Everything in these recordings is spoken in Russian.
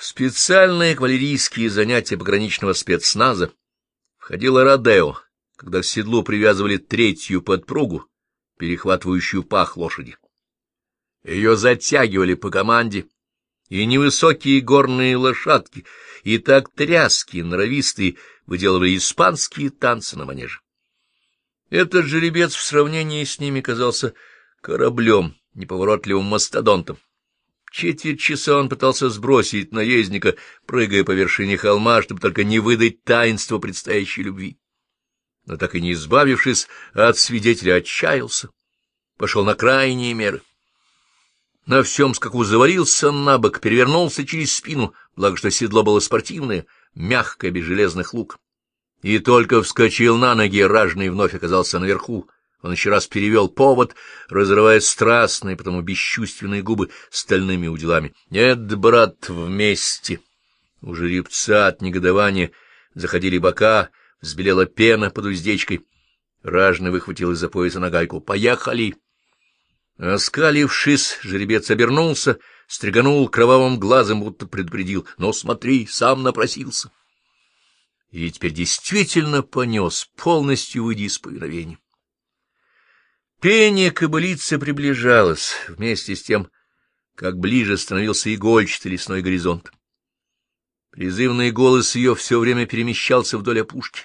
Специальные кавалерийские занятия пограничного спецназа входило родео, когда к седлу привязывали третью подпругу, перехватывающую пах лошади. Ее затягивали по команде, и невысокие горные лошадки, и так тряски, норовистые, выделывали испанские танцы на манеже. Этот жеребец в сравнении с ними казался кораблем, неповоротливым мастодонтом. Четверть часа он пытался сбросить наездника, прыгая по вершине холма, чтобы только не выдать таинство предстоящей любви. Но так и не избавившись от свидетеля, отчаялся, пошел на крайние меры. На всем скаку завалился на бок, перевернулся через спину, благо что седло было спортивное, мягкое, без железных лук. И только вскочил на ноги, ражный вновь оказался наверху, он еще раз перевел повод, разрывая страстные, потому бесчувственные губы стальными уделами. «Нет, брат, вместе!» У жеребца от негодования заходили бока, взбелела пена под уздечкой. Ражный выхватил из-за пояса нагайку. «Поехали!» Оскалившись, жеребец обернулся, стреганул кровавым глазом, будто предупредил. «Но смотри, сам напросился!» И теперь действительно понес, полностью выйдя из повиновения. Пение кобылицы приближалось, вместе с тем, как ближе становился игольчатый лесной горизонт. Призывный голос ее все время перемещался вдоль опушки.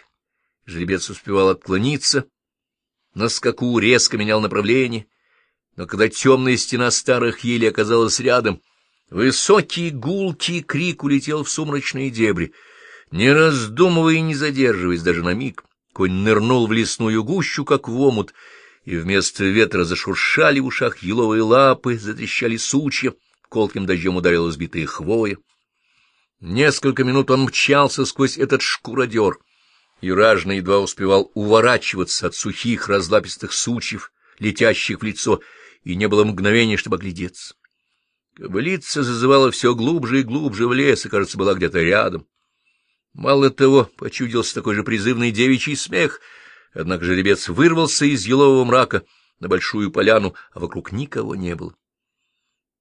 Жеребец успевал отклониться, на скаку резко менял направление, но когда темная стена старых елей оказалась рядом, высокий гулкий крик улетел в сумрачные дебри. Не раздумывая и не задерживаясь даже на миг, конь нырнул в лесную гущу, как в омут, и вместо ветра зашуршали в ушах еловые лапы, затрещали сучья, колким дождем ударила сбитые хвоя. Несколько минут он мчался сквозь этот шкуродер, и ражно едва успевал уворачиваться от сухих разлапистых сучьев, летящих в лицо, и не было мгновения, чтобы оглядеться. Кобылица зазывала все глубже и глубже в лес, и, кажется, была где-то рядом. Мало того, почудился такой же призывный девичий смех — Однако жеребец вырвался из елового мрака на большую поляну, а вокруг никого не было.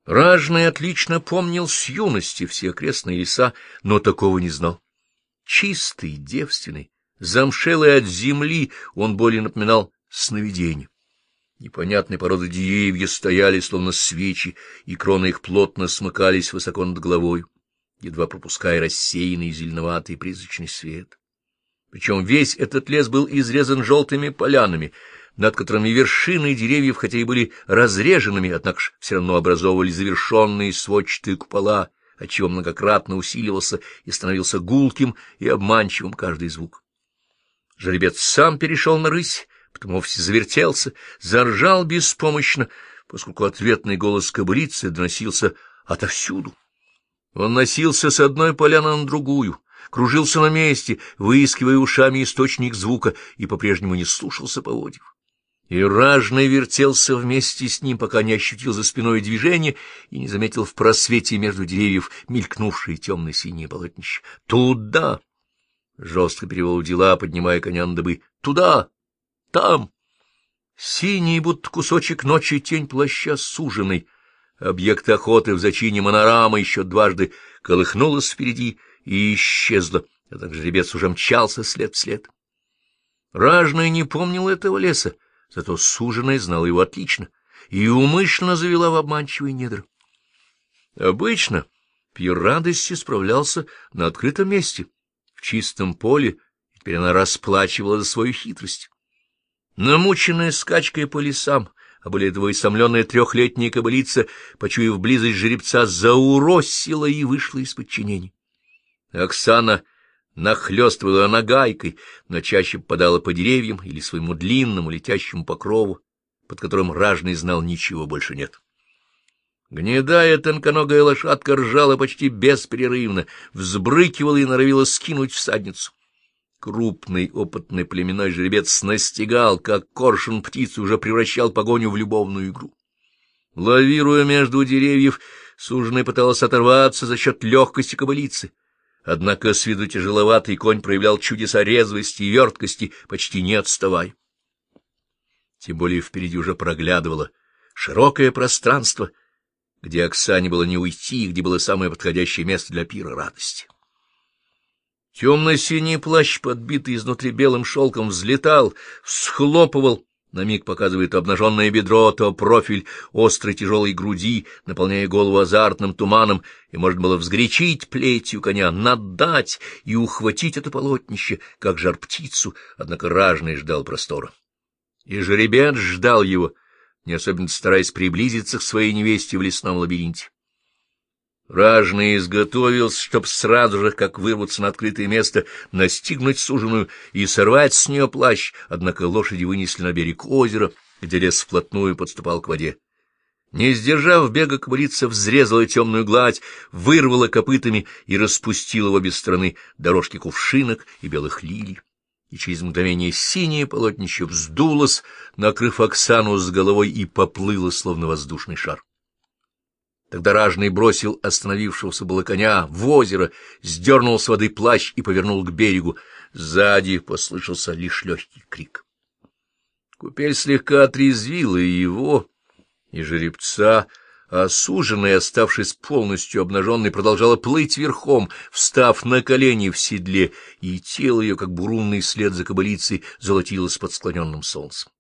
Ражный отлично помнил с юности все окрестные леса, но такого не знал. Чистый, девственный, замшелый от земли, он более напоминал сновидение. Непонятные породы деревья стояли, словно свечи, и кроны их плотно смыкались высоко над головой, едва пропуская рассеянный зеленоватый призрачный свет. Причем весь этот лес был изрезан желтыми полянами, над которыми вершины деревьев, хотя и были разреженными, однако ж все равно образовывали завершенные сводчатые купола, отчего многократно усиливался и становился гулким и обманчивым каждый звук. Жеребец сам перешел на рысь, потом вовсе завертелся, заржал беспомощно, поскольку ответный голос кобылицы доносился отовсюду. Он носился с одной поляны на другую, кружился на месте, выискивая ушами источник звука, и по-прежнему не слушался поводьев. И ражный вертелся вместе с ним, пока не ощутил за спиной движение и не заметил в просвете между деревьев мелькнувшие темно-синие полотнища. «Туда!» — жестко перевел дела, поднимая коня на дыбы. «Туда! Там!» Синий, будто кусочек ночи, тень плаща суженный. Объект охоты в зачине монорама еще дважды колыхнулась впереди — и исчезла, а также жеребец уже мчался след в след. Ражная не помнила этого леса, зато суженая знала его отлично и умышленно завела в обманчивые недра. Обычно Пьер радости справлялся на открытом месте, в чистом поле, теперь она расплачивала за свою хитрость. Намученная скачкой по лесам, а более того и трехлетняя кобылица, почуяв близость жеребца, зауросила и вышла из подчинения. Оксана нахлёстывала нагайкой, но чаще попадала по деревьям или своему длинному летящему покрову, под которым ражный знал ничего больше нет. Гнедая тонконогая лошадка ржала почти беспрерывно, взбрыкивала и норовила скинуть всадницу. Крупный опытный племенной жеребец настигал, как коршун птицу уже превращал погоню в любовную игру. Лавируя между деревьев, суженая пыталась оторваться за счет легкости кобылицы — Однако с виду тяжеловатый конь проявлял чудеса резвости и верткости, почти не отставая. Тем более впереди уже проглядывало широкое пространство, где Оксане было не уйти, где было самое подходящее место для пира радости. Темно-синий плащ, подбитый изнутри белым шелком, взлетал, всхлопывал, на миг показывает то обнаженное бедро, то профиль острой тяжелой груди, наполняя голову азартным туманом, и можно было взгречить плетью коня, надать и ухватить это полотнище, как жар птицу, однако ражный ждал простора. И жеребец ждал его, не особенно стараясь приблизиться к своей невесте в лесном лабиринте. Ражный изготовился, чтоб сразу же, как вырваться на открытое место, настигнуть суженую и сорвать с нее плащ, однако лошади вынесли на берег озера, где лес вплотную подступал к воде. Не сдержав бега, кобылица взрезала темную гладь, вырвала копытами и распустила в обе стороны дорожки кувшинок и белых лилий. И через мгновение синее полотнище вздулось, накрыв Оксану с головой, и поплыло, словно воздушный шар. Тогда ражный бросил остановившегося было коня в озеро, сдернул с воды плащ и повернул к берегу. Сзади послышался лишь легкий крик. Купель слегка отрезвила и его, и жеребца, а суженая, оставшись полностью обнаженной, продолжала плыть верхом, встав на колени в седле, и тело ее, как бурунный след за кобылицей, золотилось под склоненным солнцем.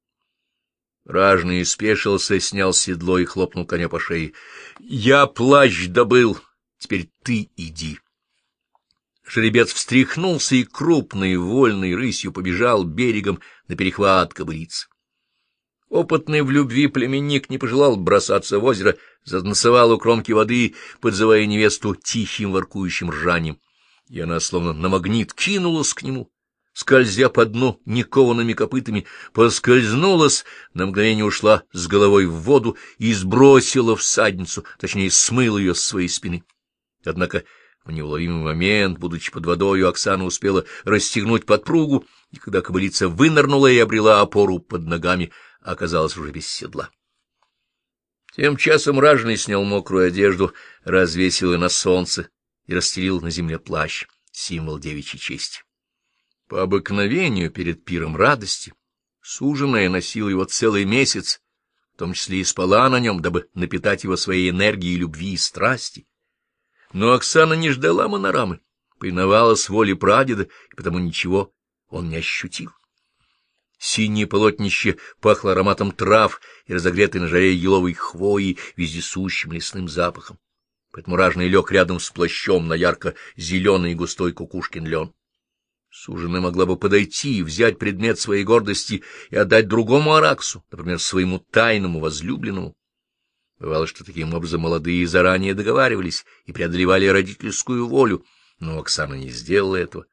Ражный спешился, снял седло и хлопнул коня по шее. — Я плащ добыл, теперь ты иди. Жеребец встряхнулся и крупной, вольной рысью побежал берегом на перехват кобылиц. Опытный в любви племенник не пожелал бросаться в озеро, затанцевал у кромки воды, подзывая невесту тихим воркующим ржанием. И она, словно на магнит, кинулась к нему, скользя по дну никованными копытами, поскользнулась, на мгновение ушла с головой в воду и сбросила всадницу, точнее, смыла ее с своей спины. Однако в неуловимый момент, будучи под водою, Оксана успела расстегнуть подпругу, и когда кобылица вынырнула и обрела опору под ногами, оказалась уже без седла. Тем часом ражный снял мокрую одежду, развесил ее на солнце и расстелил на земле плащ, символ девичьей чести. По обыкновению перед пиром радости суженая носила его целый месяц, в том числе и спала на нем, дабы напитать его своей энергией любви и страсти. Но Оксана не ждала монорамы, повиновалась воле прадеда, и потому ничего он не ощутил. Синее полотнище пахло ароматом трав и разогретой на жаре еловой хвои вездесущим лесным запахом. Поэтому ражный лег рядом с плащом на ярко-зеленый густой кукушкин лен. Суженая могла бы подойти, взять предмет своей гордости и отдать другому Араксу, например, своему тайному возлюбленному. Бывало, что таким образом молодые заранее договаривались и преодолевали родительскую волю, но Оксана не сделала этого.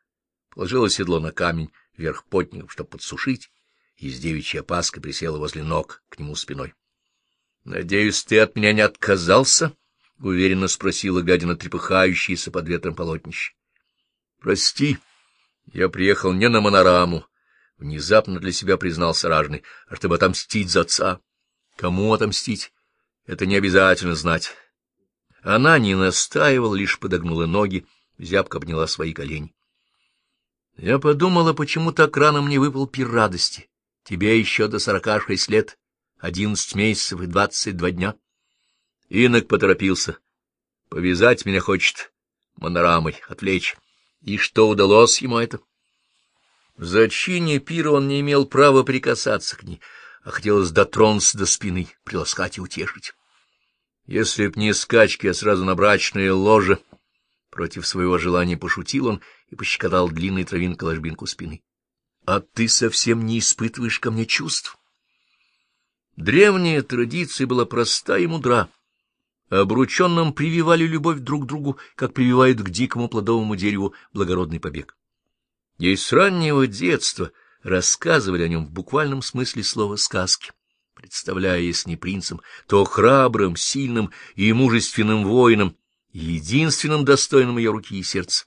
Положила седло на камень вверх потников, чтобы подсушить, и с девичьей опаской присела возле ног к нему спиной. — Надеюсь, ты от меня не отказался? — уверенно спросила, глядя на трепыхающиеся под ветром полотнище. — Прости. — я приехал не на монораму, — внезапно для себя признался ражный, — а чтобы отомстить за отца. Кому отомстить? Это не обязательно знать. Она не настаивала, лишь подогнула ноги, зябко обняла свои колени. Я подумала, почему так рано мне выпал пир радости. Тебе еще до сорока шесть лет, одиннадцать месяцев и двадцать два дня. Инок поторопился. Повязать меня хочет монорамой, отвлечь. И что удалось ему это? В зачине пира он не имел права прикасаться к ней, а хотелось дотронуться до спины, приласкать и утешить. Если б не скачки, а сразу на брачное ложе, против своего желания пошутил он и пощекотал длинной травинкой ложбинку спины. — А ты совсем не испытываешь ко мне чувств? Древняя традиция была проста и мудра. Обрученным прививали любовь друг к другу, как прививают к дикому плодовому дереву благородный побег. Ей с раннего детства рассказывали о нем в буквальном смысле слова «сказки», представляя не принцем, то храбрым, сильным и мужественным воином, единственным достойным ее руки и сердца.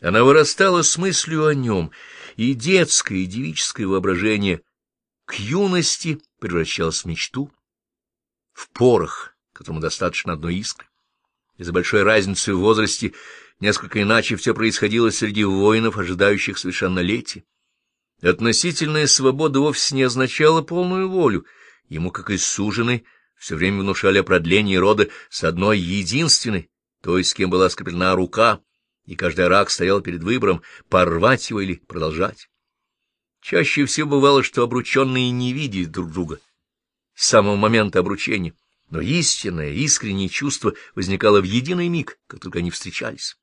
Она вырастала с мыслью о нем, и детское, и девическое воображение к юности превращалось в мечту, в порох, которому достаточно одной искры. Из-за большой разницы в возрасте несколько иначе все происходило среди воинов, ожидающих совершеннолетия. Относительная свобода вовсе не означала полную волю, ему, как и суженый, все время внушали о продлении рода с одной единственной, той, с кем была скреплена рука, и каждый рак стоял перед выбором, порвать его или продолжать. Чаще всего бывало, что обрученные не видят друг друга с самого момента обручения, но истинное, искреннее чувство возникало в единый миг, как только они встречались.